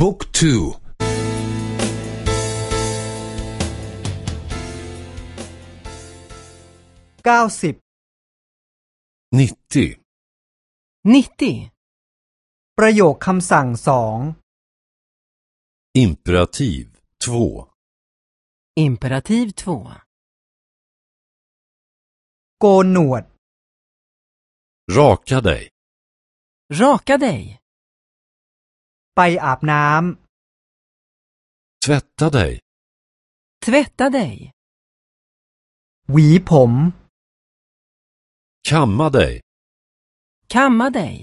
บุ๊กทูเก้าสิบ นิตติ nittio, ประโยคคำสั่งสอง imperativ två imperativ två, โกนหนวด raka dig raka dig, ไปอาบน้ tvätta dig tvätta dig, ำหวีผม kamma dig kamma dig,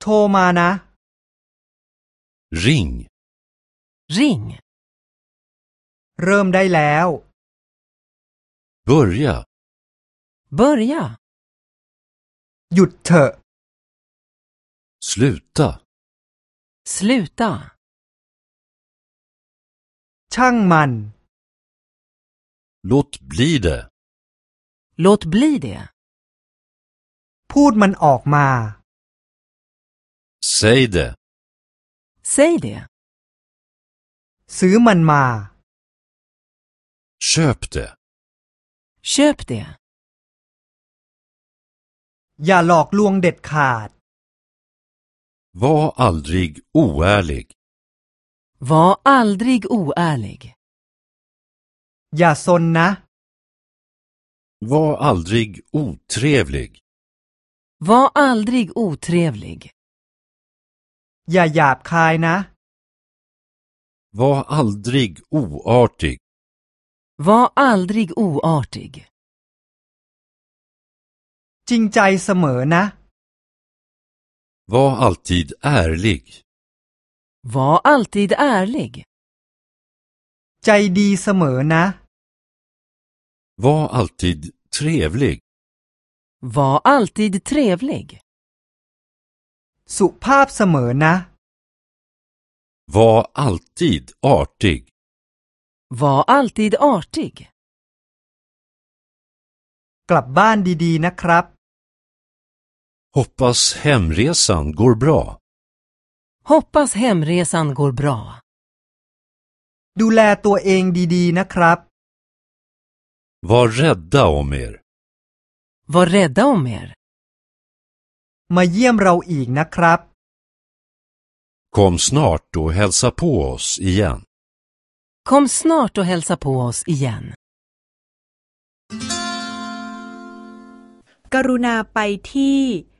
โทรมานะ ring ring, เริ่มได้แล้ว börja börja, หยุดเถอะ sluta sluta, ช่างมัน låt bli det låt bli det, พูดมันออกมา säg det säg det, ซื้อมันมา köp det köp det, อย่าหลอกลวงเด็ดขาด var aldrig oärlig var aldrig oärlig, อย่าซนนะ var aldrig otrevlig var aldrig otrevlig, อย่าหยาบคายนะ var aldrig oartig var aldrig oartig, จริงใจเสมอนะ var alltid ärlig var alltid ärlig, ใจดีเสมอนะ var alltid trevlig var alltid trevlig, สุภาพเสมอนะ var alltid artig var alltid artig, กลับบ้านดีๆนะครับ Hoppas hemresan går bra. hoppas hemresan går bra, ดูแลตัวเองดีๆนะครับ Var rädda om er. var rädda om er, มาเยี่ยมเราอีกนะครับ Kom snart och hälsa på oss igen. kom snart och hälsa på oss igen. กรุณาไปที่